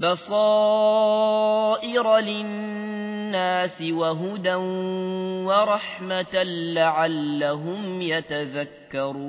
بصائر للناس وهدى ورحمة لعلهم يتذكرون.